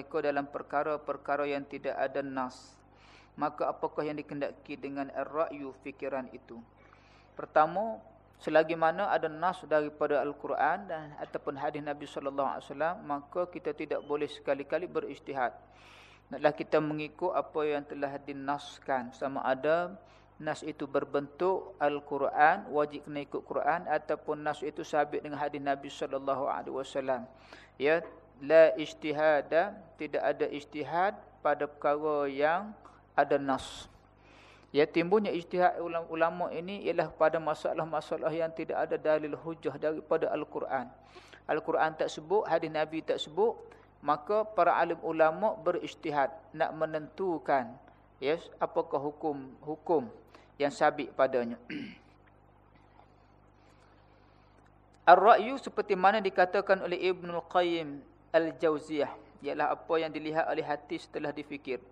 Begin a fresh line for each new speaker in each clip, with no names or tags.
mereka dalam perkara-perkara yang tidak ada nas. Maka apakah yang dikendaki dengan ar-ra'yu fikiran itu? Pertama, selagi mana ada nas daripada Al-Quran dan ataupun hadis Nabi sallallahu alaihi wasallam, maka kita tidak boleh sekali-kali berijtihad. Naklah kita mengikut apa yang telah dinaskan sama ada nas itu berbentuk Al-Quran, wajib kena ikut Quran ataupun nas itu sabit dengan hadis Nabi sallallahu alaihi wasallam. Ya, la ijtihada, tidak ada ijtihad pada perkara yang ada nas. Ya timbulnya ijtihad ulama ini ialah pada masalah-masalah yang tidak ada dalil hujah daripada Al-Quran. Al-Quran tak sebut, hadis Nabi tak sebut, maka para alim ulama berijtihad nak menentukan yes apakah hukum hukum yang sabit padanya. Ar-ra'yu seperti mana dikatakan oleh Ibnu Qayyim Al-Jauziyah ialah apa yang dilihat oleh hati setelah difikir.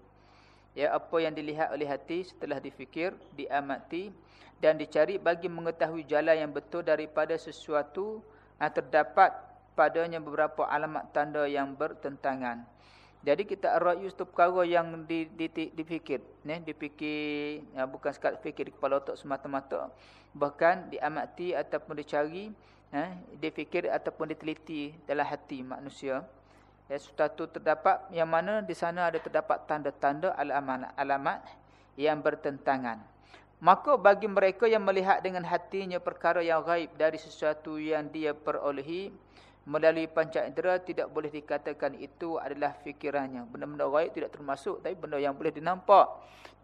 Ya apa yang dilihat oleh hati setelah difikir, diamati dan dicari bagi mengetahui jalan yang betul daripada sesuatu yang terdapat padanya beberapa alamat tanda yang bertentangan. Jadi kita ar-ra'yu itu perkara yang di, di, di, dipikir, ne? dipikir ya, bukan sekadar fikir di kepala otak semata-mata, bahkan diamati ataupun dicari, eh, difikir ataupun diteliti dalam hati manusia. Ya, sesuatu terdapat yang mana di sana ada terdapat tanda-tanda alamat-alamat yang bertentangan. Maka bagi mereka yang melihat dengan hatinya perkara yang gaib dari sesuatu yang dia perolehi melalui panca indera tidak boleh dikatakan itu adalah fikirannya. Benda-benda gaib tidak termasuk tapi benda yang boleh dinampak.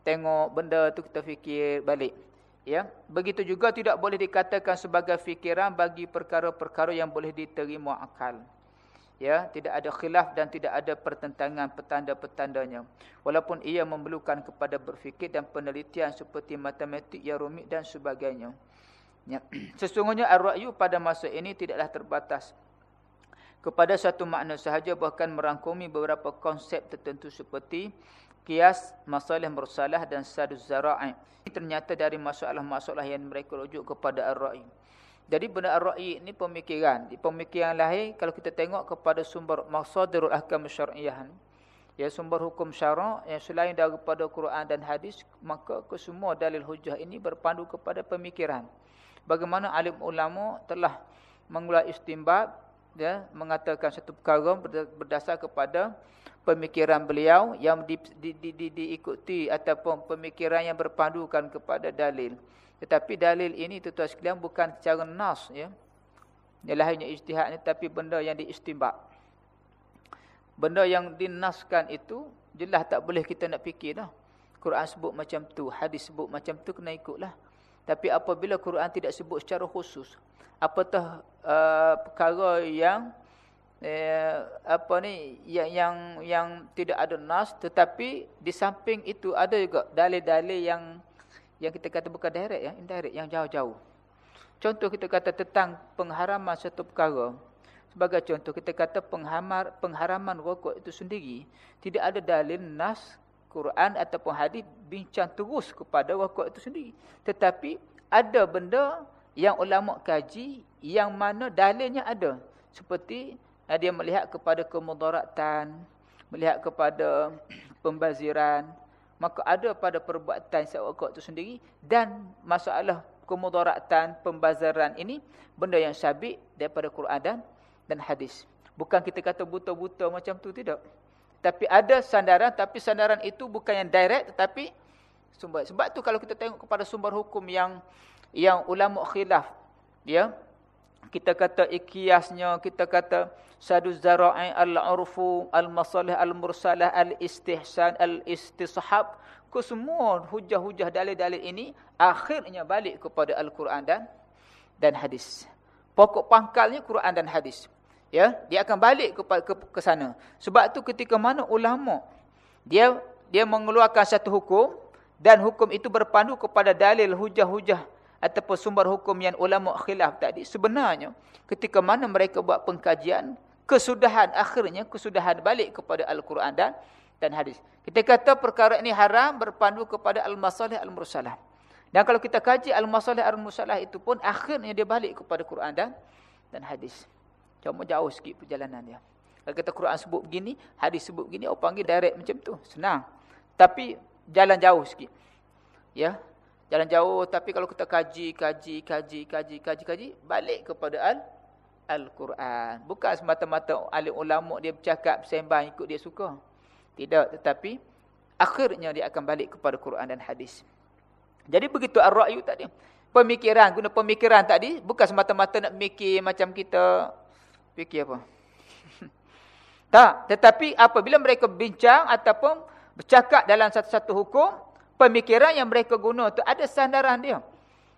Tengok benda tu kita fikir balik. Ya, begitu juga tidak boleh dikatakan sebagai fikiran bagi perkara-perkara yang boleh diterima akal ya tidak ada khilaf dan tidak ada pertentangan petanda-petandanya walaupun ia memerlukan kepada berfikir dan penelitian seperti matematik yang rumit dan sebagainya ya. sesungguhnya ar-ra'yu pada masa ini tidaklah terbatas kepada satu makna sahaja bahkan merangkumi beberapa konsep tertentu seperti kias masalah mursalah dan saduz zara'i ternyata dari masalah-masalah yang mereka rujuk kepada ar-ra'yu jadi benda ar-ra'yi ini pemikiran. Di pemikiran lahir kalau kita tengok kepada sumber masadirul ahkam syar'iyyah ya sumber hukum syarak yang selain daripada Quran dan hadis maka kesemua dalil hujah ini berpandu kepada pemikiran. Bagaimana alim ulama telah mengulai istimbat ya mengatakan satu perkara berdasar kepada pemikiran beliau yang di, di, di, di, diikuti ataupun pemikiran yang berpandukan kepada dalil. Tetapi dalil ini tuan-tuan sekalian bukan secara nas ya. Ialah hanya ijtihad ni tapi benda yang diistimbak. Benda yang dinaskan itu jelas tak boleh kita nak fikir dah. Quran sebut macam tu, hadis sebut macam tu kena ikutlah. Tapi apabila Quran tidak sebut secara khusus, apatah uh, perkara yang eh, apa ni yang yang yang tidak ada nas tetapi di samping itu ada juga dalil-dalil yang yang kita kata bukan direct ya, indirect yang jauh-jauh. Contoh kita kata tentang pengharaman satu perkara. Sebagai contoh kita kata penghamar, pengharaman rokok itu sendiri tidak ada dalil nas Quran ataupun hadis bincang terus kepada rokok itu sendiri. Tetapi ada benda yang ulama kaji yang mana dalilnya ada. Seperti eh, dia melihat kepada kemudaratan, melihat kepada pembaziran, maka ada pada perbuatan syawakat itu sendiri dan masalah kemudaratan pembazaran ini benda yang sabit daripada Quran dan hadis. Bukan kita kata buta-buta macam tu tidak. Tapi ada sandaran tapi sandaran itu bukan yang direct tetapi sumber. Sebab tu kalau kita tengok kepada sumber hukum yang yang ulama khilaf ya kita kata ikiasnya kita kata sadu zara'i al-urfu al-masalih al-mursalah al-istihsan al-istishab ke semua hujah-hujah dalil-dalil ini akhirnya balik kepada al-Quran dan dan hadis. Pokok pangkalnya Quran dan hadis. Ya, dia akan balik ke ke, ke sana. Sebab tu ketika mana ulama dia dia mengeluarkan satu hukum dan hukum itu berpandu kepada dalil hujah-hujah ataupun sumber hukum yang ulama khilaf tadi sebenarnya ketika mana mereka buat pengkajian kesudahan akhirnya kesudahan balik kepada al-Quran dan dan hadis. Kita kata perkara ini haram berpandu kepada al-masalih al-mursalah. Dan kalau kita kaji al-masalih al-mursalah itu pun akhirnya dia balik kepada Quran dan dan hadis. Cuma jauh sikit perjalanan dia. Kalau kata Quran sebut begini, hadis sebut begini, orang panggil direct macam tu. Senang. Tapi jalan jauh sikit. Ya. Jalan jauh tapi kalau kita kaji, kaji, kaji, kaji, kaji, kaji, balik kepada al Al-Quran. Bukan semata-mata alim ulama dia bercakap sembang ikut dia suka. Tidak, tetapi akhirnya dia akan balik kepada Quran dan hadis. Jadi begitu ar-ra'yu tadi. Pemikiran, guna pemikiran tadi bukan semata-mata nak mikir macam kita fikir apa. tak, tetapi apabila mereka bincang ataupun bercakap dalam satu-satu hukum, pemikiran yang mereka guna tu ada sandaran dia.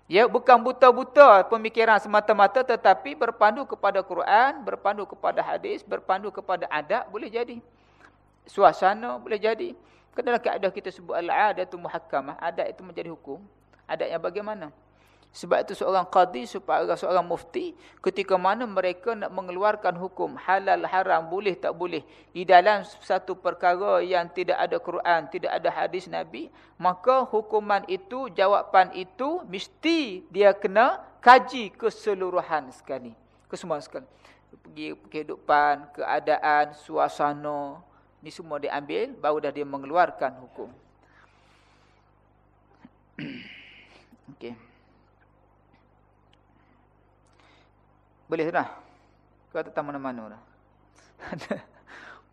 Ya, bukan buta-buta pemikiran semata-mata tetapi berpandu kepada Quran, berpandu kepada hadis, berpandu kepada adab boleh jadi. Suasana boleh jadi. Kerana keadaan kita sebut al-adatu muhakkamah, adat itu menjadi hukum. Adat yang bagaimana? Sebab itu seorang qadi, seorang mufti, ketika mana mereka nak mengeluarkan hukum halal, haram, boleh, tak boleh. Di dalam satu perkara yang tidak ada Quran, tidak ada hadis Nabi, maka hukuman itu, jawapan itu, mesti dia kena kaji keseluruhan sekali. Kesemua sekali. Pergi kehidupan, keadaan, suasana, Ni semua dia ambil, baru dah dia mengeluarkan hukum. Okey. Boleh dah. Kau tak tahu mana-mana dah.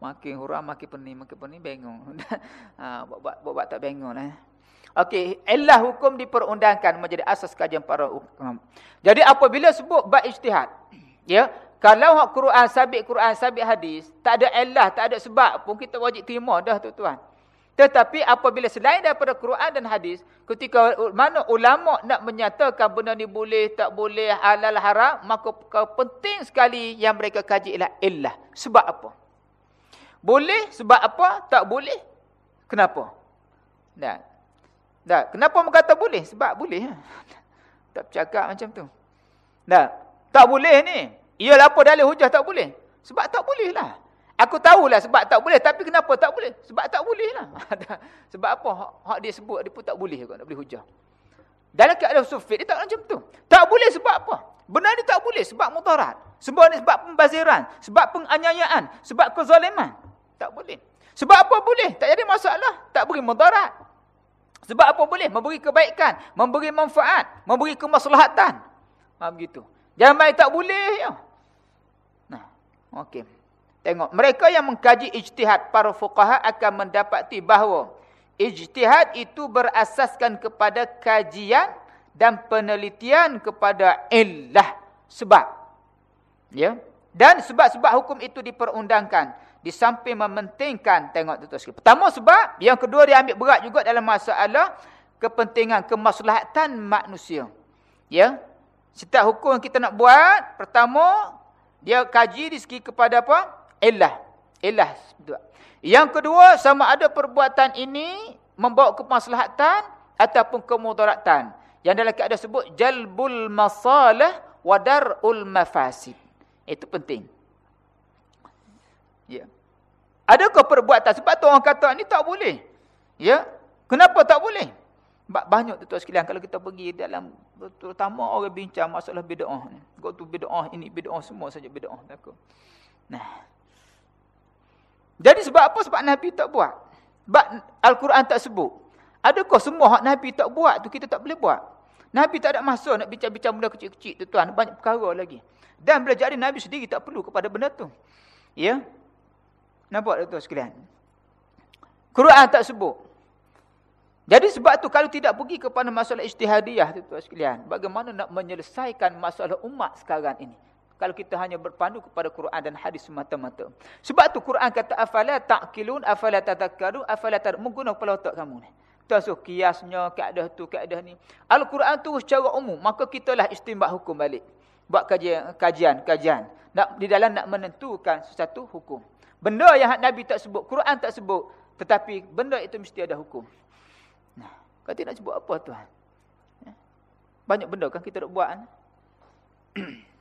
makin huram, makin pening, makin pening, bengong. ha, buat-buat tak bengong eh. Okey, illah hukum diperundangkan menjadi asas kajian para hukum. Jadi apabila sebut bab ijtihad, ya, kalau hak Quran sabit Quran sabit hadis, tak ada illah, tak ada sebab pun kita wajib terima dah tuan-tuan. Tetapi apabila selain daripada Quran dan hadis, ketika mana ulama nak menyatakan benda ni boleh, tak boleh, halal, haram, maka penting sekali yang mereka kaji ialah illah. Sebab apa? Boleh, sebab apa? Tak boleh. Kenapa? Tak. Tak. Kenapa kata boleh? Sebab boleh. Tak bercakap macam tu. Tak. Tak boleh ni. Ialah apa dalil hujah tak boleh? Sebab tak boleh lah. Aku tahulah sebab tak boleh. Tapi kenapa tak boleh? Sebab tak boleh lah. sebab apa hak, hak dia sebut dia pun tak boleh juga. Tak boleh hujah. Dalam keadaan sufit dia tak macam tu. Tak boleh sebab apa? Benar ni tak boleh sebab mudarat. Sebab ni sebab pembaziran. Sebab penganiayaan. Sebab kezaliman. Tak boleh. Sebab apa boleh? Tak jadi masalah. Tak beri mudarat. Sebab apa boleh? Memberi kebaikan. Memberi manfaat. Memberi kemaslahatan. Ha, begitu. Jangan main tak boleh. Ya. Okey. Tengok, mereka yang mengkaji ijtihad para fuqaha akan mendapati bahawa ijtihad itu berasaskan kepada kajian dan penelitian kepada illah sebab. Ya. Dan sebab-sebab hukum itu diperundangkan di samping mementingkan tengok tu sikit. Pertama sebab, yang kedua dia ambil berat juga dalam masalah kepentingan kemaslahatan manusia. Ya. Setiap hukum yang kita nak buat, pertama dia kaji di segi kepada apa? Illah. Illah. Yang kedua, sama ada perbuatan ini membawa kemaslahatan ataupun kemudaratan. Yang dalam keadaan sebut jalbul masalah wa dar'ul mafasid. Itu penting. Ya. Adakah perbuatan sebab tu orang kata ni tak boleh? Ya. Kenapa tak boleh? Banyak tu tuan sekalian kalau kita pergi dalam terutama orang bincang masalah bid'ah ni. Go tu bid'ah ini bid'ah semua saja bid'ah. Nah. Jadi sebab apa? Sebab Nabi tak buat. Sebab Al-Quran tak sebut. Adakah semua hak Nabi tak buat tu kita tak boleh buat? Nabi tak ada masa nak bincang-bincang benda kecil-kecil tu tuan. Banyak perkara lagi. Dan bila jadi Nabi sendiri tak perlu kepada benda tu. Ya? Nampak tak tuan sekalian? Quran tak sebut. Jadi sebab tu kalau tidak pergi kepada masalah ijtihadiyah tu tuan sekalian, bagaimana nak menyelesaikan masalah umat sekarang ini? Kalau kita hanya berpandu kepada Quran dan hadis semata-mata. Sebab tu Quran kata afala taqilun afala tadhakkaru afala tar mengguna kepala otak kamu ni. Tuan kiasnya keadaan tu keadaan ni. Al-Quran tu secara umum, maka kitalah istinbat hukum balik. Buat kajian kajian kajian nak di dalam nak menentukan sesuatu hukum. Benda yang Nabi tak sebut, Quran tak sebut, tetapi benda itu mesti ada hukum. Kata nak sebut apa tuan? Ya. Banyak benda kan kita nak buat. Kan?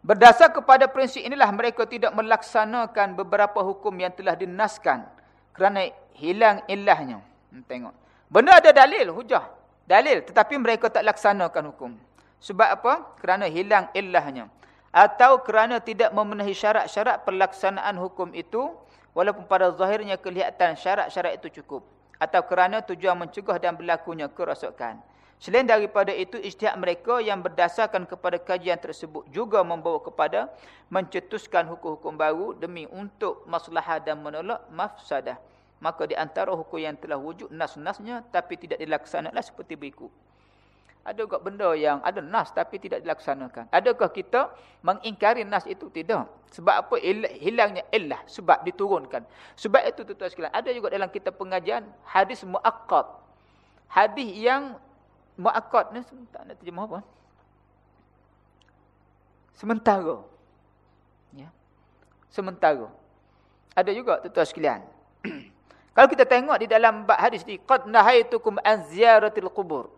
Berdasar kepada prinsip inilah mereka tidak melaksanakan beberapa hukum yang telah dinaskan kerana hilang ilahnya. Hmm, tengok. Benda ada dalil, hujah. Dalil tetapi mereka tak laksanakan hukum. Sebab apa? Kerana hilang illahnya. Atau kerana tidak memenuhi syarat-syarat pelaksanaan hukum itu. Walaupun pada zahirnya kelihatan syarat-syarat itu cukup. Atau kerana tujuan mencegah dan berlakunya kerosakan. Selain daripada itu, ijtihad mereka yang berdasarkan kepada kajian tersebut juga membawa kepada mencetuskan hukum-hukum baru demi untuk maslahah dan menolak mafsadah. Maka di antara hukum yang telah wujud nas-nasnya tapi tidak dilaksanakan seperti berikut. Ada juga benda yang ada nas tapi tidak dilaksanakan. Adakah kita mengingkari nas itu? Tidak. Sebab apa? Hilangnya illah. Sebab diturunkan. Sebab itu tuan-tuan sekalian. Ada juga dalam kitab pengajian hadis mu'akkad. Hadis yang mu'akkad ni tak nak terjemah apa? Sementara. Ya. Sementara. Ada juga tuan-tuan sekalian. Kalau kita tengok di dalam bab hadis ni qad nahaitukum an ziyaratil qubur.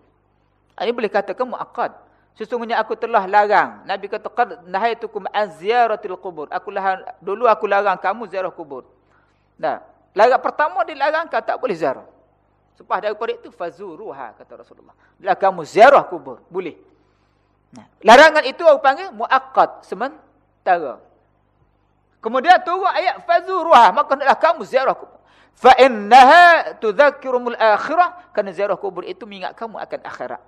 Ini boleh katakan muakkad. Sesungguhnya aku telah larang. Nabi kata qad nahaitukum an ziyaratil qubur. Aku dulu aku larang kamu ziarah kubur. Nah, larang pertama dilarang kata tak boleh ziarah. Selepas daripada itu fazuruha kata Rasulullah. Bila kamu ziarah kubur, boleh. Nah, larangan itu aku panggil muakkad, sementara. Kemudian turun ayat fazuruha, maka hendaklah kamu ziarah kubur. Fa innaha tudzakkirumul akhirah kerana ziarah kubur itu mengingat kamu akan akhirat.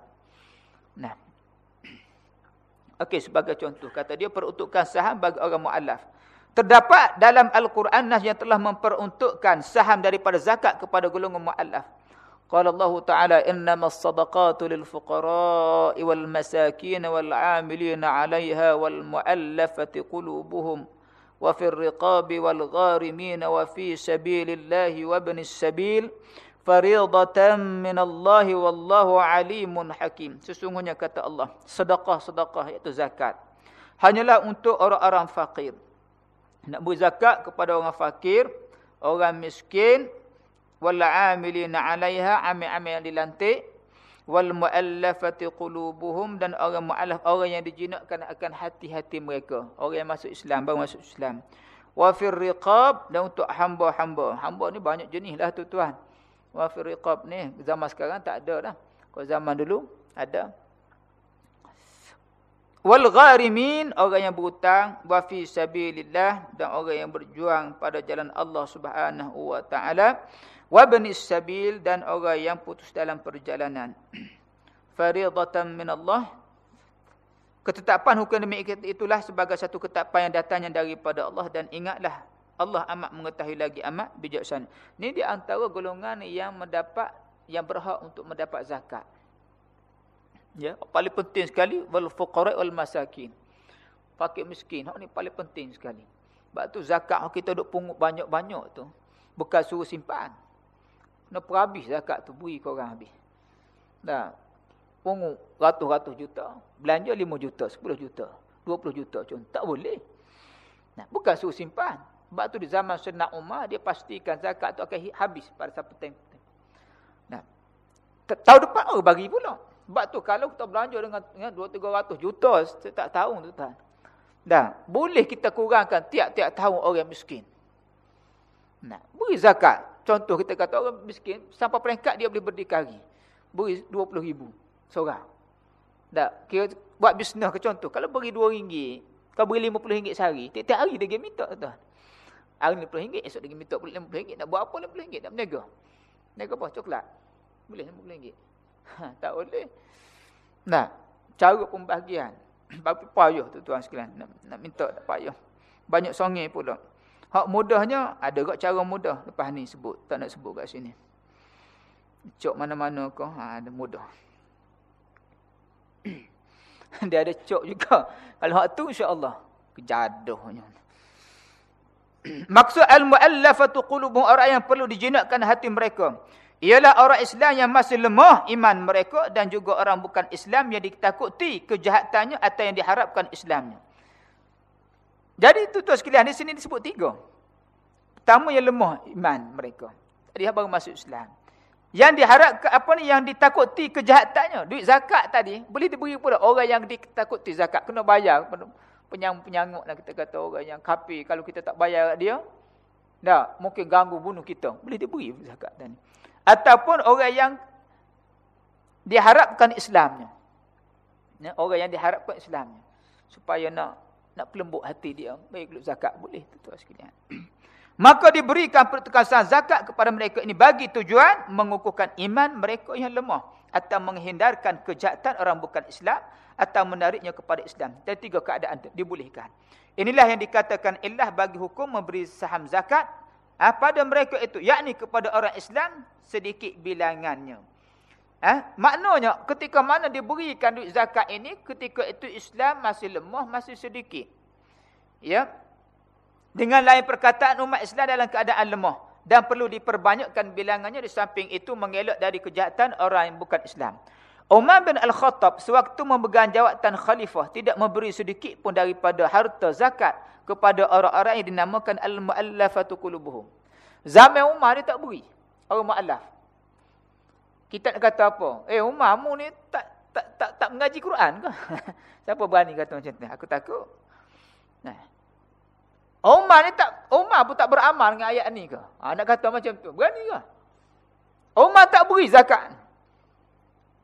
Nah. Okey sebagai contoh kata dia peruntukan saham bagi orang mualaf. Terdapat dalam al-Quran yang telah memperuntukkan saham daripada zakat kepada golongan mualaf. Qala Allah Ta'ala innamas sadaqatu lil fuqara'i wal masakin wal 'amilina 'alayha wal mu'allafati qulubuhum wa fir riqabi wal gharimina wa fi sabilillahi wabnis sabil faridatan min Allah wallahu 'alimun hakim. Sesungguhnya kata Allah sedekah sedekah iaitu zakat hanyalah untuk orang-orang fakir nak buat zakat kepada orang fakir orang miskin wal 'amilina 'alaiha amil-amil yang dilantik wal muallafati qulubuhum dan orang muallaf orang yang dijinakkan akan hati-hati mereka. Orang yang masuk Islam baru masuk Islam. Wa fir riqab dan untuk hamba-hamba. Hamba ni banyak jenislah tu tuan wa fir riqab ni zaman sekarang tak ada dah. Kalau zaman dulu ada. Wal gharimin orang yang berhutang wa fi sabilillah dan orang yang berjuang pada jalan Allah Subhanahu wa taala wabnis sabil dan orang yang putus dalam perjalanan. Faridatan min Allah ketetapan hukum demi itulah sebagai satu ketetapan yang datangnya daripada Allah dan ingatlah Allah amat mengetahui lagi amat bijaksana ini di antara golongan yang mendapat yang berhak untuk mendapat zakat. Ya paling penting sekali wal fuqara wal masakin. Fakir miskin hak ni paling penting sekali. Sebab tu zakat kita duk pungut banyak-banyak tu. Bukan suruh simpan nak habis zakat tu beri kau orang habis. Dah. Pungut ratus-ratus juta, belanja lima juta, sepuluh juta, dua puluh juta contoh. Tak boleh. Nah, bukan suruh simpan. Sebab tu di zaman Sayyidina Umar dia pastikan zakat tu akan habis pada satu time. Nah. Tahun depan oh bagi pula. Sebab tu kalau kita belanja dengan dengan 2 300 juta, saya tak tahu tu tuan. Dah, boleh kita kurangkan tiap-tiap tahun orang miskin. Nah, beri zakat. Contoh kita kata orang miskin, sampai peringkat dia boleh berdikari. Beri 20 ribu seorang. Tak, kira buat bisnes ke contoh. Kalau beri 2 ringgit, kalau beri 50 ringgit sehari, tiap-tiap hari dia minta. Tuan. Hari 50 ringgit, esok dia minta 50 ringgit. Nak buat apa 50 ringgit? Nak berniaga. Berniaga apa? Coklat. Boleh 50 ringgit. Ha, tak boleh. Nah, cara pembahagian. Bagi payuh tu tuan sekalian. Nak, nak minta tak payuh. Banyak songir pula. Hak mudahnya ada gak cara mudah lepas ni sebut tak nak sebut kat sini. Cok mana-mana kau ha, ada mudah. Dia ada cok juga. Kalau hak tu insya-Allah kejaduhnya. Maksud al-muallafatu qulubuhum orang yang perlu dijinakkan hati mereka. Ialah orang Islam yang masih lemah iman mereka dan juga orang bukan Islam yang ditakuti kejahatannya atau yang diharapkan Islamnya. Jadi itu tuan sekalian, di sini disebut tiga. Pertama yang lemah iman mereka. Dia baru masuk Islam. Yang diharapkan apa ni yang ditakuti kejahatannya, duit zakat tadi boleh diberi kepada orang yang ditakuti zakat kena bayar penyang-penyanguk lah kita kata orang yang kafir kalau kita tak bayar dia dah mungkin ganggu bunuh kita boleh diberi zakat tadi ataupun orang yang diharapkan Islamnya Ya, orang yang diharapkan Islam. Supaya nak nak pelembut hati dia. Baik zakat boleh. Tuan sekalian. Maka diberikan pertukasan zakat kepada mereka ini bagi tujuan mengukuhkan iman mereka yang lemah atau menghindarkan kejahatan orang bukan Islam atau menariknya kepada Islam. Dan tiga keadaan dibolehkan. Inilah yang dikatakan ilah bagi hukum memberi saham zakat ha, pada mereka itu. Yakni kepada orang Islam sedikit bilangannya. Ha, maknanya ketika mana diberikan duit zakat ini, ketika itu Islam masih lemah, masih sedikit. Ya, dengan lain perkataan umat Islam dalam keadaan lemah. Dan perlu diperbanyakkan bilangannya di samping itu mengelak dari kejahatan orang yang bukan Islam. Umar bin Al-Khattab sewaktu memegang jawatan khalifah tidak memberi sedikit pun daripada harta zakat kepada orang-orang yang dinamakan Al-Mu'allafatu Qulubuhum. Zaman Umar dia tak beri. Orang Mu'allaf. Kita nak kata apa? Eh Umar mu ni tak tak tak, tak mengaji Quran ke? Siapa berani kata macam tu? Aku takut. Nah. Umar ni tak Umar pun tak beramal dengan ayat ni ke? Ha, nak kata macam tu. Berani ke? Umar tak beri zakat.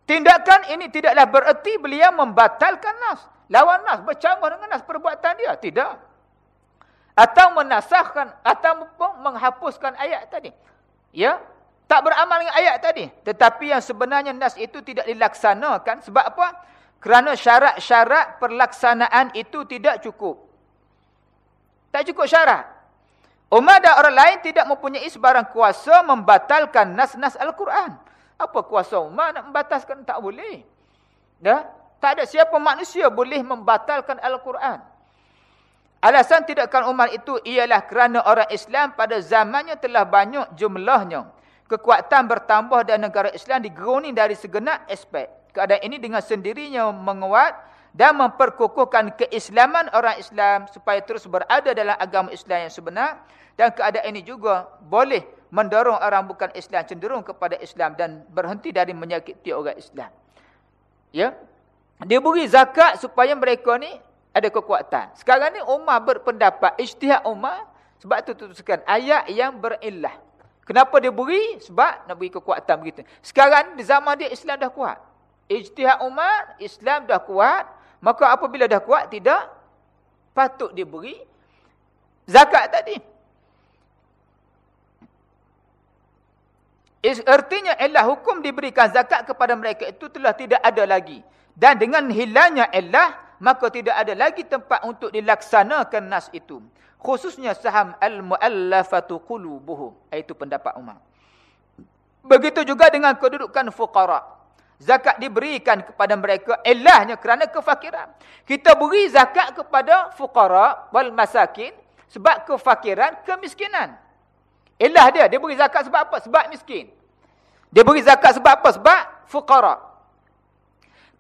Tindakan ini tidaklah bererti beliau membatalkan nas. Lawan nas. Bercampur dengan nas perbuatan dia. Tidak. Atau menasahkan. Atau menghapuskan ayat tadi. Ya. Tak beramal dengan ayat tadi. Tetapi yang sebenarnya nas itu tidak dilaksanakan. Sebab apa? Kerana syarat-syarat perlaksanaan itu tidak cukup. Tak cukup syarat. Umar dan orang lain tidak mempunyai sebarang kuasa membatalkan nas-nas Al-Quran. Apa kuasa Umar nak membatalkan? Tak boleh. Dah? Tak ada siapa manusia boleh membatalkan Al-Quran. Alasan tidakkan Umar itu ialah kerana orang Islam pada zamannya telah banyak jumlahnya. Kekuatan bertambah dan negara Islam digeruni dari segenap aspek. Keadaan ini dengan sendirinya menguat dan memperkukuhkan keislaman orang Islam supaya terus berada dalam agama Islam yang sebenar dan keadaan ini juga boleh mendorong orang bukan Islam cenderung kepada Islam dan berhenti dari menyakiti orang Islam. Ya. Dia beri zakat supaya mereka ni ada kekuatan. Sekarang ni Umar berpendapat ijtihad Umar sebab tu tutuskan ayat yang berillah. Kenapa dia beri? Sebab nak beri kekuatan begitu. Sekarang di zaman dia Islam dah kuat. Ijtihad Umar, Islam dah kuat. Maka apabila dah kuat, tidak patut diberi zakat tadi. Artinya ialah hukum diberikan zakat kepada mereka itu telah tidak ada lagi. Dan dengan hilangnya ialah, maka tidak ada lagi tempat untuk dilaksanakan nas itu. Khususnya saham al-mu'allafatu qulubuhum. Itu pendapat Umar. Begitu juga dengan kedudukan fuqara' zakat diberikan kepada mereka ilahnya kerana kefakiran. Kita beri zakat kepada fuqara wal masakin sebab kefakiran, kemiskinan. Ilah dia, dia beri zakat sebab apa? Sebab miskin. Dia beri zakat sebab apa? Sebab fuqara.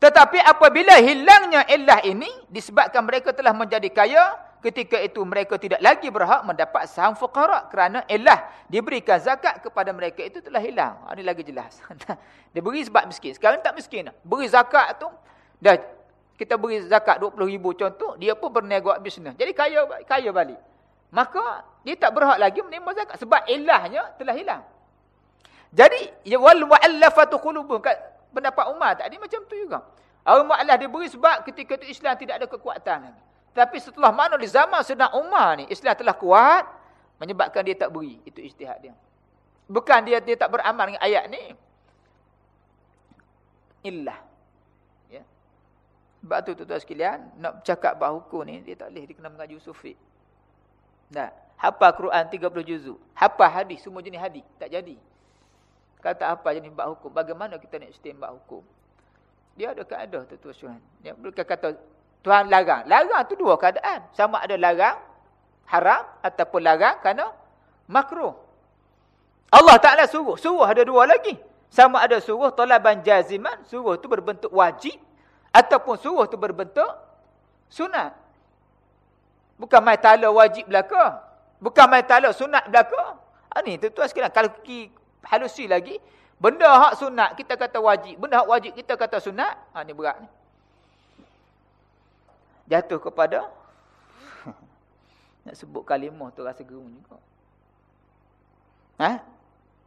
Tetapi apabila hilangnya ilah ini disebabkan mereka telah menjadi kaya, ketika itu mereka tidak lagi berhak mendapat saham fuqara kerana elah diberikan zakat kepada mereka itu telah hilang. Ini lagi jelas. dia beri sebab miskin. Sekarang tak miskin. Beri zakat tu dah kita beri zakat 20 ribu contoh, dia pun berniaga bisnes. Jadi kaya kaya balik. Maka dia tak berhak lagi menerima zakat sebab elahnya telah hilang. Jadi ya wal mu'allafatu qulubuhum pendapat Umar tadi macam tu juga. Al-mu'allaf diberi sebab ketika itu Islam tidak ada kekuatan lagi. Tapi setelah mana di zaman Sayyidina Umar ni, Islam telah kuat, menyebabkan dia tak beri. Itu istihad dia. Bukan dia dia tak beramal dengan ayat ni. Illah. Ya. Sebab tu tuan-tuan sekalian, nak bercakap bab hukum ni, dia tak boleh, dia kena mengaji sufi. Tak. Hafal Quran 30 juzuk. Hafal hadis, semua jenis hadis. Tak jadi. Kata apa jenis bab hukum. Bagaimana kita nak istim bab hukum? Dia ada keadaan tuan-tuan. Dia kata Tuhan larang. Larang tu dua keadaan. Sama ada larang haram ataupun larang kerana makruh. Allah Ta'ala suruh. Suruh ada dua lagi. Sama ada suruh tolaban jaziman. Suruh tu berbentuk wajib. Ataupun suruh tu berbentuk sunat. Bukan mai tala wajib belaka. Bukan mai tala sunat belaka. Ha, ni tuan-tuan sekalian. Kalau ki halusi lagi. Benda hak sunat kita kata wajib. Benda hak wajib kita kata sunat. Ha, ni berat ni jatuh kepada nak sebut kalimah tu rasa gerung juga. Ha?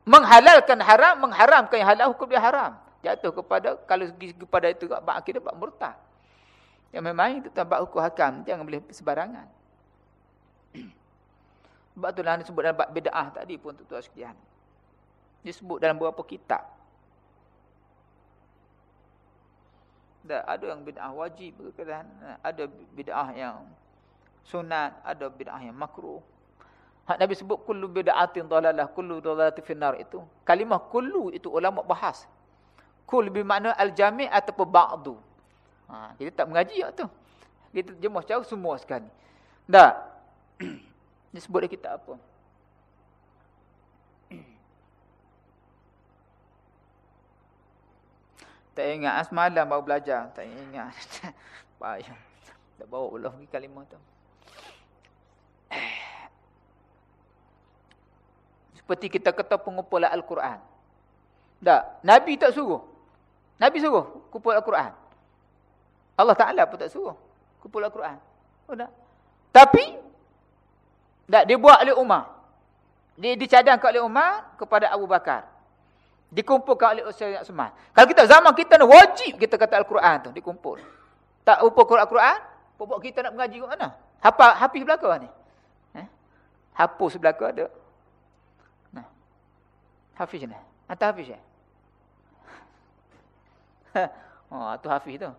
Menghalalkan haram, mengharamkan yang halal hukum dia haram. Jatuh kepada kalau segi kepada itu bab akidah bab murtad. Yang main-main itu tambah hukum hakam. Jangan boleh sebarangan. Sebab tu lah disebut dalam bab bid'ah tadi pun tuan-tuan sekalian. Disebut dalam beberapa kitab. Dan ada yang bid'ah wajib berkaitan, ada bid'ah yang sunat, ada bid'ah yang makruh. Hak Nabi sebut kullu bid'atin dalalah, kullu dalalati finnar itu. Kalimah kullu itu ulama bahas. Kul bermakna al-jami' ataupun ba'du. Ha, kita tak mengaji tu. Kita jemah cara semua sekali. Tak. Dia sebut dia kitab apa? Tak ingat ah, semalam baru belajar. Tak ingat. Payah. Tak bawa pula pergi kalimah tu. Seperti kita kata pengumpulan Al-Quran. Tak. Nabi tak suruh. Nabi suruh kumpul Al-Quran. Allah Ta'ala pun tak suruh kumpul Al-Quran. Oh, tak. Tapi tak, dia buat oleh Umar. Dia dicadangkan oleh Umar kepada Abu Bakar. Dikumpulkan oleh Ustaz Utsman. Kalau kita zaman kita ni wajib kita kata Al-Quran tu dikumpul. Tak umpul Al-Quran, pokok kita nak mengaji kat mana? Hafal hafiz belaka ni. Eh? Hapus belaka ada. Nah. Hafiz ni. Atau hafiz ya? oh, tu hafiz tu.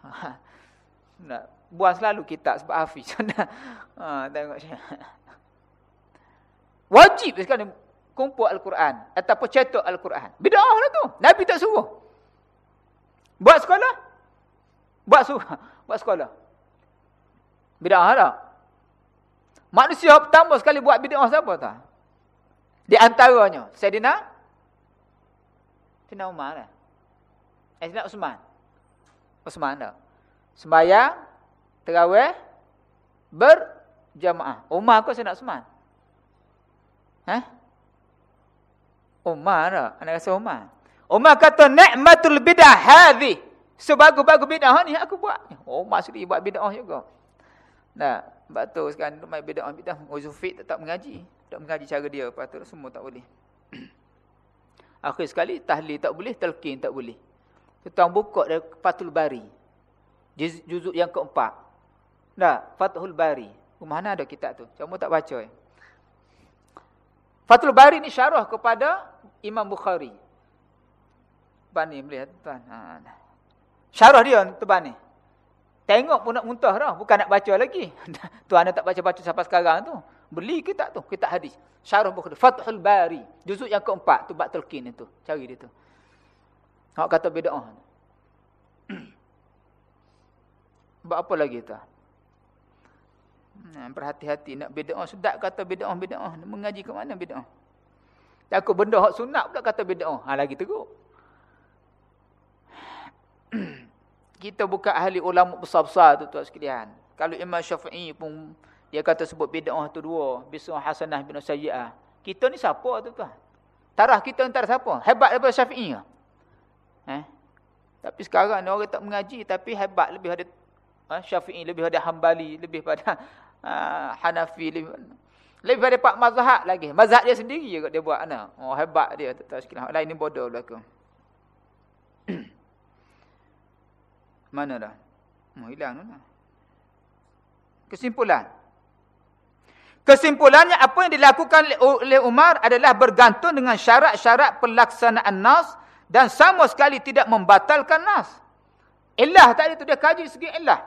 Nak buang selalu kitab sebab hafiz. ha, tengok Wajib sekali kumpul Al-Quran ataupun cetak Al-Quran. Bid'ah lah tu. Nabi tak suruh. Buat sekolah? Buat suruh. Buat sekolah. Bid'ah lah. Manusia pertama sekali buat bid'ah siapa tu? Di antaranya, Sayyidina Sayyidina Umar lah. Eh, Sayyidina Usman. Usman dah. Sembayang Terawih berjamaah. Umar kau saya nak seman. Umar tak? Anak rasa Umar. Umar kata, Ni'matul bidah hadhi. Sebagus-bagus bidah ni aku buat. Umar sendiri buat bidah juga. Nah, sebab tu sekarang main bidah-bidah. Uzufik tak, tak mengaji. Tak mengaji cara dia. Lepas tu semua tak boleh. Akhir sekali, tahlil tak boleh, telkin tak boleh. Tuan buka dari Fatul Bari. Juzuk yang keempat. Tak, Fathul Bari. Mana ada kitab tu? Cuma tak baca. Eh. Fathul Bari ni syarah kepada Imam Bukhari. Bani melihat tuan. Ha, syarah dia tuan ni. Tengok pun nak muntah dah. Bukan nak baca lagi. tuan tak baca-baca sampai sekarang tu. Beli kitab tu. Kitab hadis. Syarah Bukhari. Fathul Bari. Juzuk yang keempat. Tu Bak Tulkin itu. Cari dia tu. Awak kata beda. Buat apa lagi tu? Nah, berhati-hati nak bid'ah sedap kata bid'ah bid'ah mengaji ke mana bid'ah. Takut benda hak sunat pula kata bid'ah. Ha lagi teruk. Kita bukan ahli ulama besar-besar tu tuan sekalian. Kalau Imam Syafi'i pun dia kata sebut bid'ah tu dua, bisu hasanah bin sayyi'ah. Kita ni siapa tu tuan? Tarah kita antara siapa? Hebat daripada Syafi'i ke? Eh? Tapi sekarang ni orang tak mengaji tapi hebat lebih ada ha? Syafi'i lebih ada Hambali lebih pada ha, Hanafi lebih, lebih pada Pak Mazhab lagi. Mazhab dia sendiri juga dia buat ana. Oh hebat dia tak tahu sikit. Lain ni bodoh belaka. Mana dah? Oh hilang dah. Kesimpulan. Kesimpulannya apa yang dilakukan oleh Umar adalah bergantung dengan syarat-syarat pelaksanaan nas dan sama sekali tidak membatalkan nas. Ilah tadi tu dia kaji segi ilah.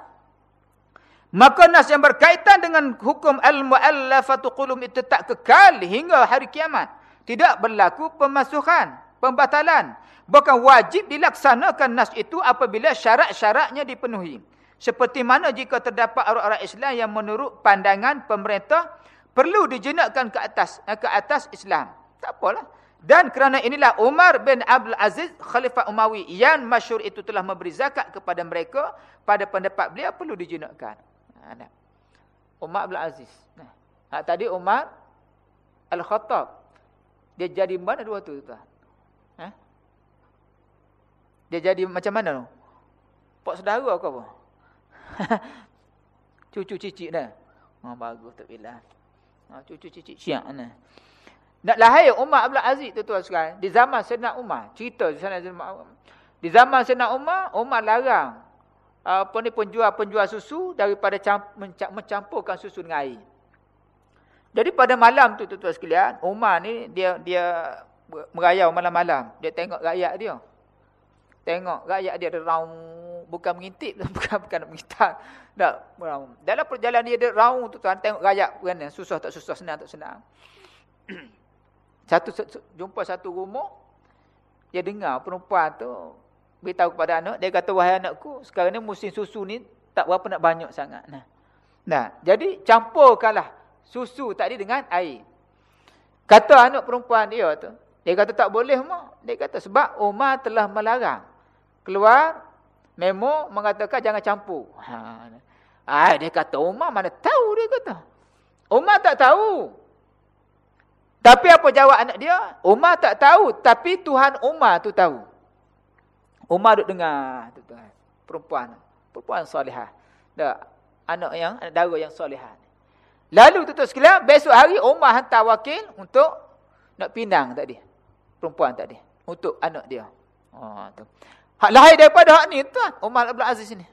Maka nas yang berkaitan dengan hukum al-mu'allafatu qulum itu tak kekal hingga hari kiamat. Tidak berlaku pemasukan, pembatalan. Bukan wajib dilaksanakan nas itu apabila syarat-syaratnya dipenuhi. Seperti mana jika terdapat orang-orang Islam yang menurut pandangan pemerintah perlu dijenakkan ke atas ke atas Islam. Tak apalah. Dan kerana inilah Umar bin Abdul Aziz Khalifah Umawi yang masyur itu telah memberi zakat kepada mereka pada pendapat beliau perlu dijenakkan. Ha, Umar Abdul Aziz. Nah. Ha, tadi Umar Al-Khattab. Dia jadi mana dua tu? tu? Ha? Dia jadi macam mana tu? Pak saudara ke apa? Cucu cicit dah. Oh, bagus tak bila. Ha, cucu cicit siap mana? Nak lahir Umar Abdul Aziz tu tuan sekarang. Di zaman Sayyidina Umar. Cerita di sana. Di zaman Sayyidina Umar, Umar larang apa ni penjual-penjual susu daripada mencampurkan susu dengan air. Jadi pada malam tu tuan-tuan sekalian, Umar ni dia dia merayau malam-malam. Dia tengok rakyat dia. Tengok rakyat dia raung bukan mengintip bukan bukan nak mengitak. Tak raung. Dalam perjalanan dia ada raung tu tuan tengok rakyat kan susah tak susah senang tak senang. satu jumpa satu rumah dia dengar perempuan tu beritahu kepada anak dia kata wahai anakku sekarang ni musim susu ni tak berapa nak banyak sangat nah. Nah, jadi campurkanlah susu tadi dengan air. Kata anak perempuan dia tu, dia kata tak boleh mak. Dia kata sebab Umar telah melarang. Keluar, memo mengatakan jangan campur. Ha. Ah, dia kata Umar mana tahu dia kata. Umar tak tahu. Tapi apa jawab anak dia? Umar tak tahu. Tapi Tuhan Umar tu tahu. Umar duduk dengar. Tu, tu, perempuan. Perempuan solehah. Dah, anak yang, anak dara yang solehah. Lalu tutup sekalian, besok hari Umar hantar wakil untuk nak pinang tadi. Perempuan tadi. Untuk anak dia. Oh, tu. Hak lahir daripada hak ni tuan. Umar Abdul Aziz ni.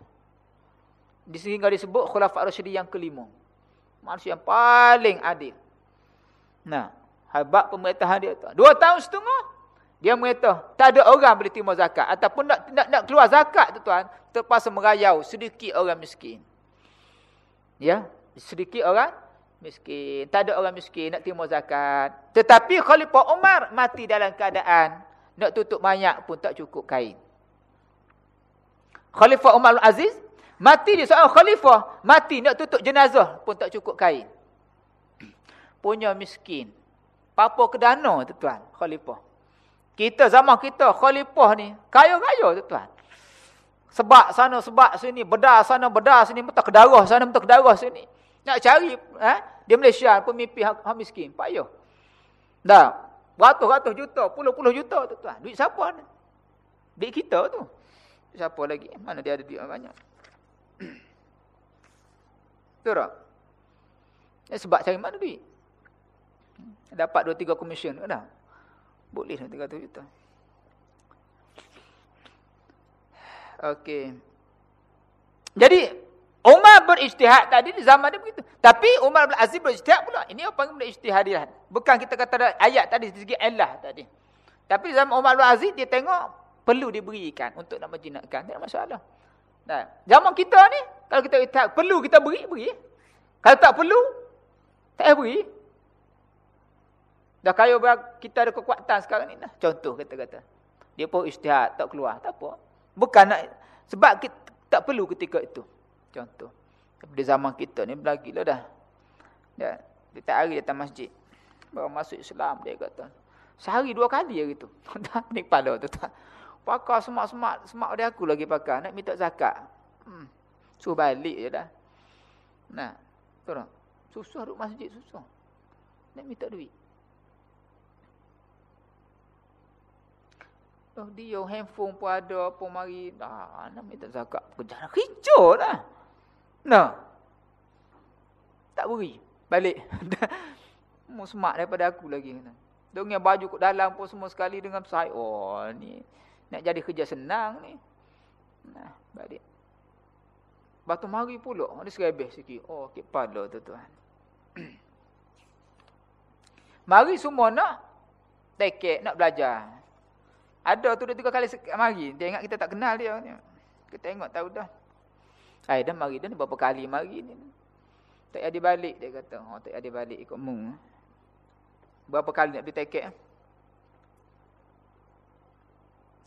Di sehingga disebut Khulafat Rasyidi yang kelima. Manusia yang paling adil. Nah, habak pemerintahan dia tuan. Dua tahun setengah. Dia mengata tak ada orang boleh terima zakat ataupun nak nak, nak keluar zakat tu tuan, terpaksa merayau sedikit orang miskin. Ya, sedikit orang miskin. Tak ada orang miskin nak terima zakat. Tetapi Khalifah Umar mati dalam keadaan nak tutup mayat pun tak cukup kain. Khalifah Umar Al-Aziz mati dia seorang khalifah, mati nak tutup jenazah pun tak cukup kain. Punya miskin. Papa kedana tu tuan, khalifah. Kita zaman kita khalifah ni kaya-kaya tuan. Sebab sana sebab sini, bedar sana bedar sini, betul kedarah sana betul kedarah sini. Nak cari eh di Malaysia pemimpin hak, hak miskin, payah. Dah, ratus-ratus juta, puluh-puluh juta tuan. Duit siapa ni? Duit kita tu. Siapa lagi? Mana dia ada duit banyak? Betul tak? Eh, sebab cari mana duit? Dapat 2 3 komisen dah. Boleh lah 300 juta. Okey. Jadi Umar berijtihad tadi di zaman dia begitu. Tapi Umar bin Aziz berijtihad pula. Ini apa yang berijtihadilah. Bukan kita kata ayat tadi dari segi Allah tadi. Tapi zaman Umar bin Aziz dia tengok perlu diberikan untuk nak menjinakkan. Tak masalah. Nah, zaman kita ni kalau kita ijtihad perlu kita beri, beri. Kalau tak perlu tak payah beri. Dah kaya kita ada kekuatan sekarang ni. Nah. Contoh kata-kata. Dia pun istihad, tak keluar. Tak apa. Bukan nak, sebab kita, tak perlu ketika itu. Contoh. Di zaman kita ni, lagi lah dah. Dia, dia tak hari datang masjid. Baru masuk Islam, dia kata. Sehari dua kali hari tu. ni kepala tu. Tak. Pakar semak-semak. Semak dia aku lagi pakar. Nak minta zakat. Hmm. Suruh balik je dah. Nah. Susah duduk masjid, susah. Nak minta duit. Oh, dia handphone pun ada apa mari. Dah, nak minta zakat. Kerja nak dah. Nah. Tak beri. Balik. Mau semak daripada aku lagi. Dengan baju kat dalam pun semua sekali dengan saya. Oh, ni. Nak jadi kerja senang ni. Nah, balik. Batu mari pula. Dia serebeh sikit. Oh, kepala tu tuan. mari semua nak. Tekek, nak belajar. Ada tu dua tiga kali mari. Dia ingat kita tak kenal dia. Kita tengok tahu dah. Hai dah mari dah berapa kali mari ni. Tak ada balik dia kata. Oh tak ada balik ikut mu. Berapa kali nak pergi tekek?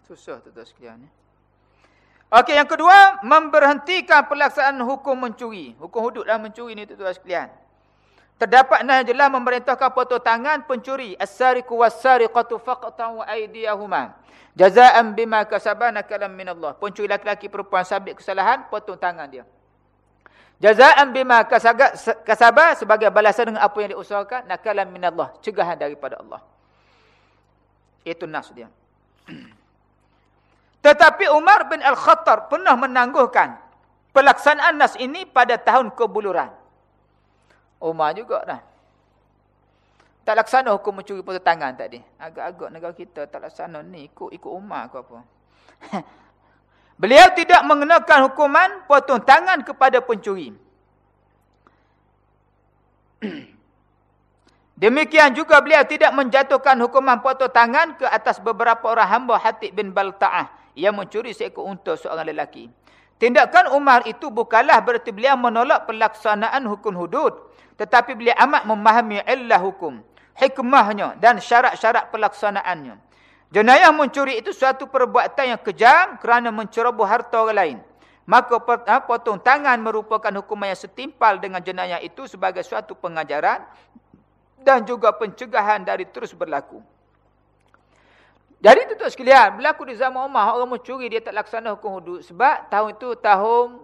Susah tu tuan sekalian ni. Okey yang kedua memberhentikan pelaksanaan hukum mencuri. Hukum hudud dalam mencuri ni tuan sekalian. Terdapat nah jelas memerintahkan potong tangan pencuri as-sariqu was-sariqatu faqta'u aydiyahuma jazaan bima kasabana kalam min Allah. Pencuri laki-laki perempuan sabit kesalahan potong tangan dia. Jazaan bima kasaba sebagai balasan dengan apa yang diusahakan nakalan min Allah, cegahan daripada Allah. Itu nas dia. Tetapi Umar bin Al-Khattab pernah menangguhkan pelaksanaan nas ini pada tahun kebuluran. Umar juga dah. Tak laksana hukum mencuri potong tangan tadi. Agak-agak negara kita tak laksana ni ikut ikut Umar ke apa. Beliau tidak mengenakan hukuman potong tangan kepada pencuri. Demikian juga beliau tidak menjatuhkan hukuman potong tangan ke atas beberapa orang hamba Hatib bin Balta'ah yang mencuri seekor unta seorang lelaki. Tindakan Umar itu bukanlah berarti beliau menolak pelaksanaan hukum hudud. Tetapi beliau amat memahami illah hukum. Hikmahnya dan syarat-syarat pelaksanaannya. Jenayah mencuri itu suatu perbuatan yang kejam kerana menceroboh harta orang lain. Maka ha, potong tangan merupakan hukuman yang setimpal dengan jenayah itu sebagai suatu pengajaran dan juga pencegahan dari terus berlaku. Jadi tuan sekalian, berlaku di zaman Umar, orang mencuri dia tak laksana hukum hudud. Sebab tahun itu tahun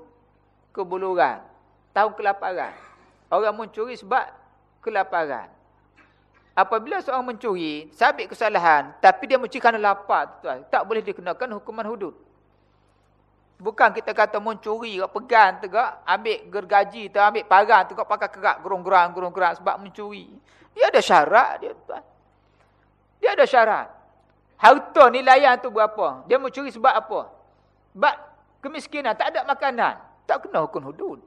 kebuluran. Tahun kelaparan. Orang mencuri sebab kelaparan. Apabila seorang mencuri, sabit kesalahan, tapi dia mencuri kerana lapar, tuan, tak boleh dikenakan hukuman hudud. Bukan kita kata mencuri, pegang tegak, ambil gergaji, tu, ambil parang tegak, pakai kerak, gerung-gerang, gerung-gerang sebab mencuri. Dia ada syarat dia, tuan. Dia ada syarat. Harta nilaian tu berapa? Dia mencuri sebab apa? Sebab kemiskinan, tak ada makanan. Tak kena hukum hudud.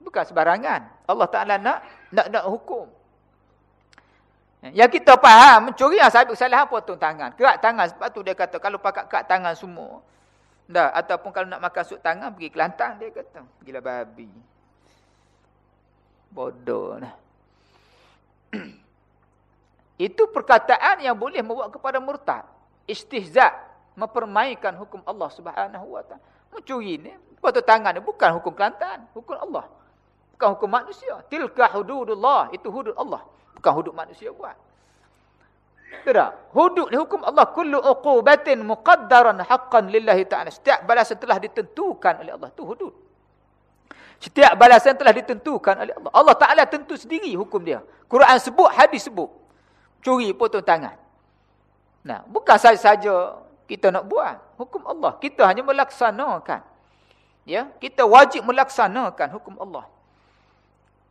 Bukan sebarangan. Allah Ta'ala nak, nak nak hukum. Yang kita faham, mencuri sabit salah potong tangan. Kerak tangan. Sebab tu dia kata, kalau pakai kerak tangan semua. Dah, ataupun kalau nak makan suk tangan, pergi Kelantan, dia kata. Pergilah babi. Bodoh lah. Itu perkataan yang boleh membawa kepada murtad istihza mempermainkan hukum Allah Subhanahu wa taala. Mencuri ni potong tangan ni bukan hukum Kelantan, hukum Allah. Bukan hukum manusia. Tilka hududullah, itu hudud Allah, bukan hudud manusia buat. Tidak. Hudud ni hukum Allah kullu uqubatin muqaddaran haqqan lillahi ta'ala. Setiap balasan telah ditentukan oleh Allah. Itu hudud. Setiap balasan telah ditentukan oleh Allah. Allah Ta'ala tentu sendiri hukum dia. Quran sebut, hadis sebut. Curi potong tangan. Nah, bukan saja-saja kita nak buat hukum Allah. Kita hanya melaksanakan. Ya, kita wajib melaksanakan hukum Allah.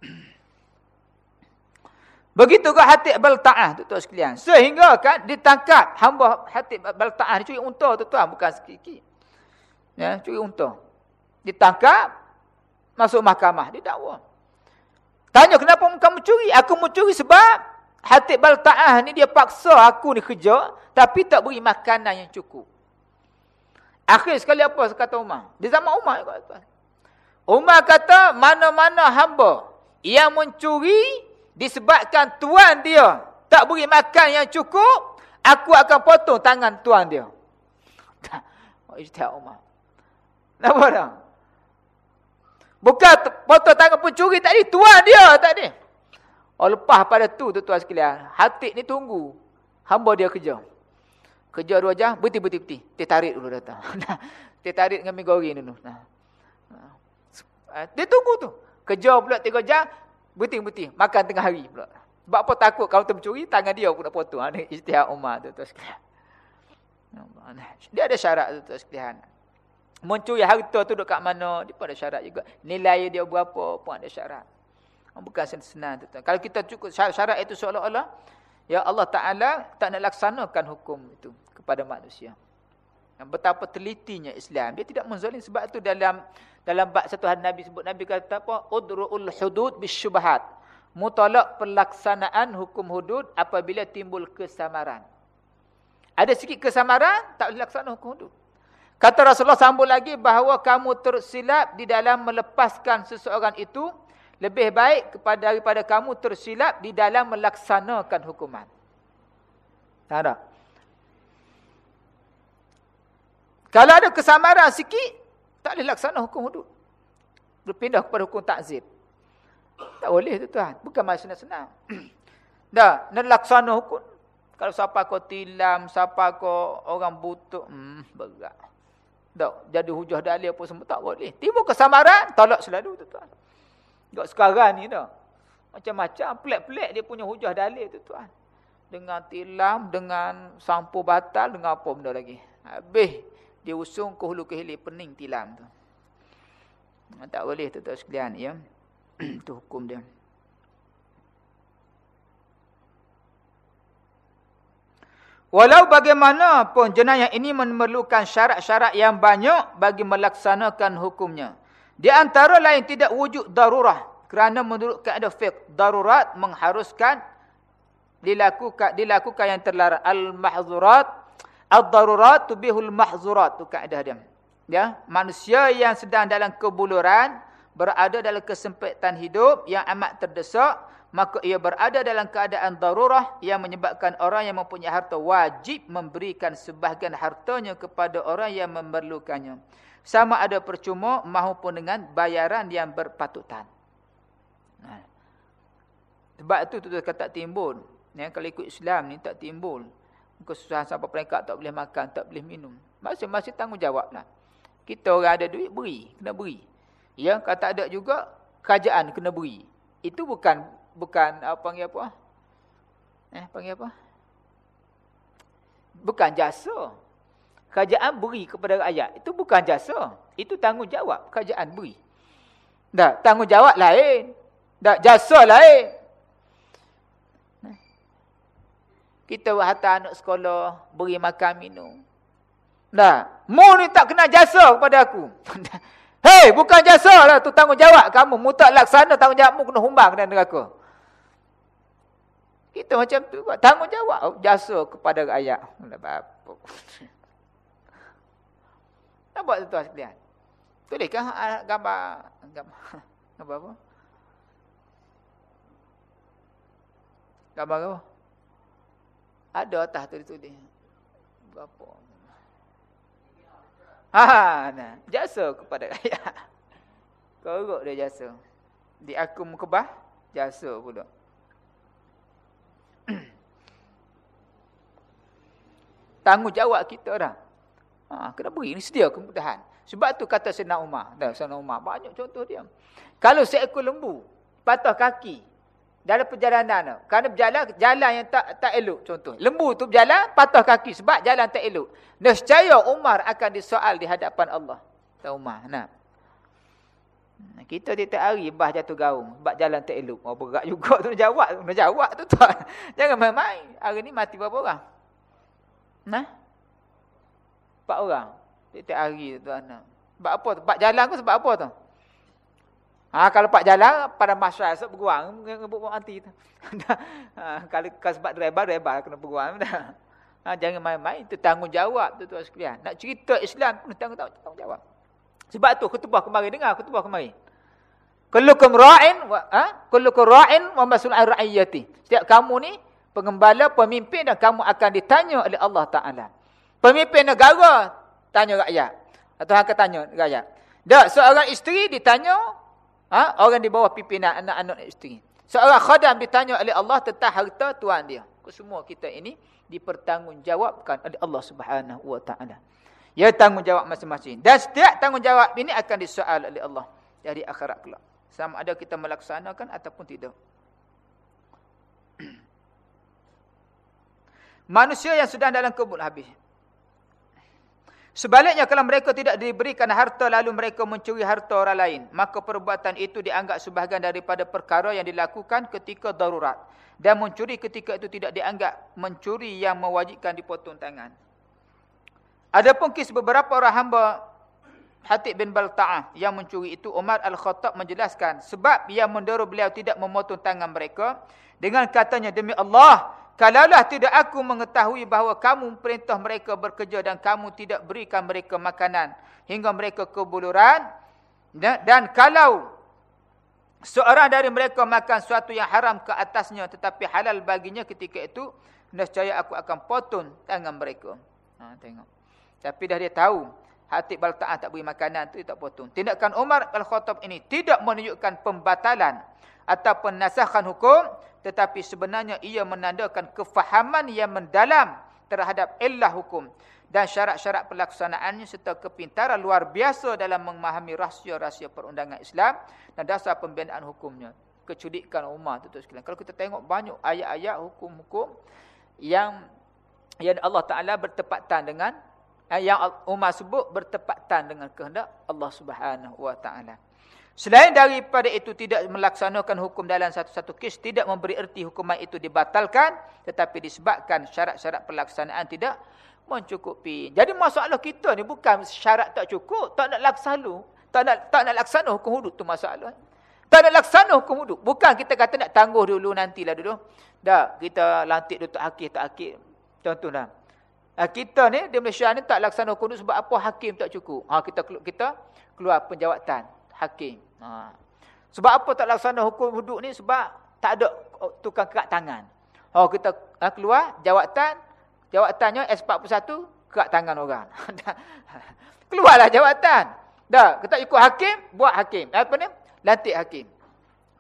Begitu juga Hatib Balta'ah tu tuan sekalian. Sehingga kan ditangkap hamba Hatib Balta'ah ni curi unta tu tuan bukan sikit. Ya, curi unta. Ditangkap masuk mahkamah didakwa. Tanya kenapa kamu curi? Aku mencuri sebab Hatib Balta'ah ni dia paksa aku ni kerja. Tapi tak beri makanan yang cukup. Akhir sekali apa kata Umar? Di zaman Umar. Umar kata mana-mana hamba yang mencuri disebabkan tuan dia tak beri makan yang cukup. Aku akan potong tangan tuan dia. Ijtihad Umar. Kenapa dah? Bukan potong tangan pencuri tadi. Tuan dia tadi. Oh lepas pada tu tuan sekalian. Hatib ni tunggu. Hamba dia kerja. Kerja dua jam. Berhenti. Dia tarik dulu datang. dia tarik dengan migori dulu. Nah. Dia tunggu tu. Kerja pula tiga jam. Berhenti. Makan tengah hari pula. Sebab apa takut kalau mencuri, tangan dia pun nak potong. Ini istihad Umar tu tuan sekalian. Dia ada syarat tu tuan sekalian. Mencuri harta tu duduk kat mana, dia pun ada syarat juga. Nilai dia berapa pun ada syarat. Bukan senang tu. Kalau kita cukup syarat itu seolah-olah ya Allah Taala tak nak laksanakan hukum itu kepada manusia. Betapa telitinya Islam. Dia tidak menzalim sebab itu dalam dalam bab satu hari Nabi sebut Nabi kata apa? Udruul hudud bisyubhat. Mutalak pelaksanaan hukum hudud apabila timbul kesamaran. Ada sikit kesamaran tak boleh laksana hukum hudud. Kata Rasulullah sambung lagi bahawa kamu tersilap di dalam melepaskan seseorang itu lebih baik kepada daripada kamu tersilap di dalam melaksanakan hukuman. Tak ada. Kalau ada kesamaran sikit, tak boleh laksana hukum hudud. Berpindah kepada hukum takzir. Tak boleh tu tuan. Bukan masalah senang. Dah, nak laksana hukum. Kalau siapa kau tilam, siapa kau orang butuh, hmm, berat. Tak, jadi hujah dalil apa semua tak boleh. Timbul kesamaran, tolak selalu tu tuan. Dekat sekarang ni dah. Macam-macam. Pelik-pelik dia punya hujah dalil tu tuan. Dengan tilam, dengan sampu batal, dengan apa benda lagi. Habis dia usung ke hulu ke hilir pening tilam tu. Tak boleh tu tuan sekalian. Ya. Itu hukum dia. Walau bagaimanapun jenayah ini memerlukan syarat-syarat yang banyak bagi melaksanakan hukumnya. Di antara lain tidak wujud darurah. Kerana menurut kaedah fiqh, darurat mengharuskan dilakukan, dilakukan yang terlarang. Al-mahzurat, al-darurat tubihul mahzurat. Itu kaedah dia. Ya, Manusia yang sedang dalam kebuluran, berada dalam kesempitan hidup yang amat terdesak, maka ia berada dalam keadaan darurah yang menyebabkan orang yang mempunyai harta wajib memberikan sebahagian hartanya kepada orang yang memerlukannya. Sama ada percuma maupun dengan bayaran yang berpatutan. Nah. Sebab itu tu kata tak timbul. Ya, kalau ikut Islam ni tak timbul. Kesusahan sampai peringkat tak boleh makan, tak boleh minum. Masing-masing tanggungjawab lah. Kita orang ada duit, beri. Kena beri. Ya, kalau tak ada juga, kerajaan kena beri. Itu bukan bukan apa panggil apa? Eh, panggil apa? Bukan jasa. Kerajaan beri kepada rakyat. Itu bukan jasa. Itu tanggungjawab kerajaan beri. Tak, tanggungjawab lain. Tak, jasa lain. Kita hantar anak sekolah, beri makan minum. Tak, mu ni tak kena jasa kepada aku. Hei, bukan jasa lah tu tanggungjawab kamu. Mu tak laksana tanggungjawabmu kena humbang dan neraka. Kita macam tu tanggungjawab jasa kepada rakyat. Apa? Nak buat tuan sekalian. Tuliskah ah, gambar gambar gambar apa? Gambar apa? Ada atas tu ditulis. Berapa? Ha, nah, jasa kepada rakyat. Korok dia jasa. Di akum kebah, jasa pula. tanggungjawab kita dah. Ha, kena beri ni sedia kemudahan. Sebab tu kata Sayyidina Umar. Dah Sayyidina Umar banyak contoh dia. Kalau seekor lembu patah kaki dalam perjalanan kerana berjalan jalan yang tak tak elok contoh. Lembu tu berjalan patah kaki sebab jalan tak elok. Nescaya Umar akan disoal di hadapan Allah. Tahu Umar. Nah. Kita tiap hari bah jatuh gaung sebab jalan tak elok. Oh berat juga tu nak jawab, nak jawab tu tuan. Jangan main-main. Hari ni mati berapa orang? Nah. Empat orang. Tiap-tiap hari tuan. Sebab apa tu? Empat jalan ke sebab apa tu? Ha, kalau pak jalan pada masyarakat esok berguang ngebut anti tu. ha, kalau, kalau sebab driver driver kena berguang dah. Ha, jangan main-main itu tanggungjawab tu tuan sekalian. Nak cerita Islam kena tanggungjawab. Sebab tu khutbah kemarin dengar khutbah kemarin. Kullukum ra'in wa ha? kullukum ra'in wa mas'ul an ra'iyati. Setiap kamu ni pengembala, pemimpin dan kamu akan ditanya oleh Allah Taala. Pemimpin negara tanya rakyat. Atau akan tanya rakyat. Tak seorang isteri ditanya ha? orang di bawah pimpinan anak-anak isteri. Seorang khadam ditanya oleh Allah tentang harta tuan dia. Semua kita ini dipertanggungjawabkan oleh Allah Subhanahu wa taala. Ya tanggungjawab masing-masing. Dan setiap tanggungjawab ini akan disoal oleh Allah dari akhirat kelak. Sama ada kita melaksanakan ataupun tidak. Manusia yang sedang dalam kebun habis. Sebaliknya kalau mereka tidak diberikan harta lalu mereka mencuri harta orang lain. Maka perbuatan itu dianggap sebahagian daripada perkara yang dilakukan ketika darurat. Dan mencuri ketika itu tidak dianggap mencuri yang mewajibkan dipotong tangan. Adapun kis beberapa orang hamba Hatib bin Balta'ah yang mencuri itu Umar Al-Khattab menjelaskan sebab ia mendorong beliau tidak memotong tangan mereka dengan katanya demi Allah kalaulah tidak aku mengetahui bahawa kamu perintah mereka bekerja dan kamu tidak berikan mereka makanan hingga mereka kebuluran dan kalau seorang dari mereka makan sesuatu yang haram ke atasnya tetapi halal baginya ketika itu nescaya aku akan potong tangan mereka ha tengok tapi dah dia tahu Hatib Balta'ah tak beri makanan tu tak potong. Tindakan Umar Al-Khattab ini tidak menunjukkan pembatalan ataupun nasahan hukum tetapi sebenarnya ia menandakan kefahaman yang mendalam terhadap illah hukum dan syarat-syarat pelaksanaannya serta kepintaran luar biasa dalam memahami rahsia-rahsia perundangan Islam dan dasar pembinaan hukumnya. Kecudikan Umar tu sekalian. Kalau kita tengok banyak ayat-ayat hukum-hukum yang yang Allah Taala bertepatan dengan yang Umar sebut bertepatan dengan kehendak Allah Subhanahu wa taala. Selain daripada itu tidak melaksanakan hukum dalam satu-satu kes tidak memberi erti hukuman itu dibatalkan tetapi disebabkan syarat-syarat pelaksanaan tidak mencukupi. Jadi masalah kita ni bukan syarat tak cukup, tak nak laksana, tak nak tak nak laksana hukum hudud tu masalah. Tak nak laksana hukum hudud. Bukan kita kata nak tangguh dulu nantilah dulu. Dah kita lantik Datuk Hakim tak Hakim. Contohlah. Ha, kita ni di Malaysia ni tak laksana hukum hudud sebab apa hakim tak cukup. Ha, kita kita keluar penjawatan hakim. Ha. Sebab apa tak laksana hukum hudud ni sebab tak ada tukang kerak tangan. Oh kita ha, keluar jawatan Jawatannya S41 kerak tangan orang. Keluarlah jawatan. Dah, kita ikut hakim, buat hakim. Apa ni? Lantik hakim.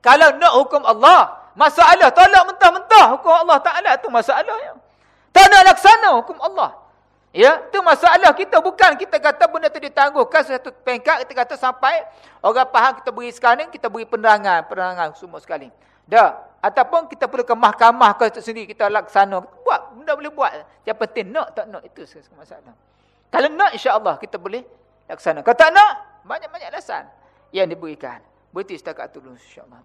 Kalau nak hukum Allah, masalah tolak mentah-mentah hukum Allah Taala tu masalahnya. Tak nak laksana hukum Allah. Ya, tu masalah kita bukan kita kata benda tu ditangguhkan satu pengkat kita kata sampai orang faham kita beri sekarang kita beri penerangan, penerangan semua sekali. Dah, Ataupun kita perlu ke mahkamah ke sendiri kita laksana. Buat, benda boleh buat. Yang penting nak tak nak. Itu masalah. Kalau nak insyaAllah kita boleh laksana. Kalau tak nak, banyak-banyak alasan yang diberikan. Berhenti setakat dulu insyaAllah.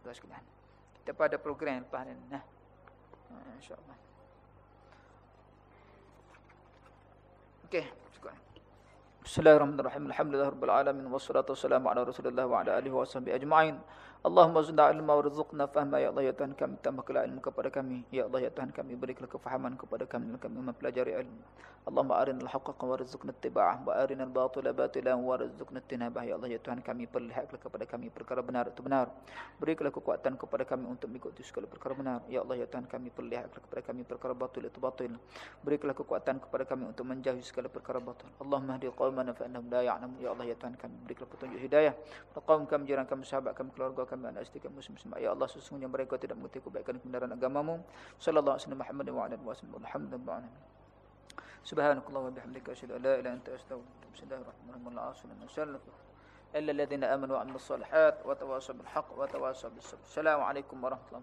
Kita pada program lepas ni. Nah. InsyaAllah. Okey. Bismillahirrahmanirrahim. Alhamdulillah Rabbil Alamin. Wassalatu wassalamu ala rasulullah wa ala alihi wa sahbihi ajma'in. Allahumma zidna ilma warzuqna fahma. Ya Allah ya Tuhan kami tambahkanlah ilmu kepada kami. Ya Allah ya Tuhan kami berikanlah kefahaman kepada kami dan kami mempelajari ilmu. Allahumma arinal haqqa warzuqna ittiba'ah wa arinal batila batilan warzuqna tinabah ya Allah ya Tuhan kami perlihatkanlah kepada kami perkara benar itu benar. Berikanlah kekuatan kepada kami untuk mengikuti segala perkara benar. Ya Allah ya Tuhan kami perlihatkanlah kepada kami perkara batil itu batil. Berikanlah kekuatan kepada kami untuk menjauhi segala perkara batil. Allahumma hdi qaumana fa innahum la ya'lamun. Ya Allah ya Tuhan kami berikanlah petunjuk hidayah. Kepada kaum kami jiran kami sahabat kami keluarga kami kami anak istri kami muslim Ya Allah sesungguhnya mereka tidak mengerti kebaikan kebenaran agamamu. Sallallahu alaihi wasallam Muhammad wa ala alihi wasallam. Alhamdulillah. Subhanakallah wa bihamdika asyhadu an la ilaha illa anta astaghfiruka Bismillahirrahmanirrahim. Assalamualaikum إلا الذين آمنوا وعملوا الصالحات وتواصوا بالحق وتواصوا بالصبر السلام عليكم ورحمة الله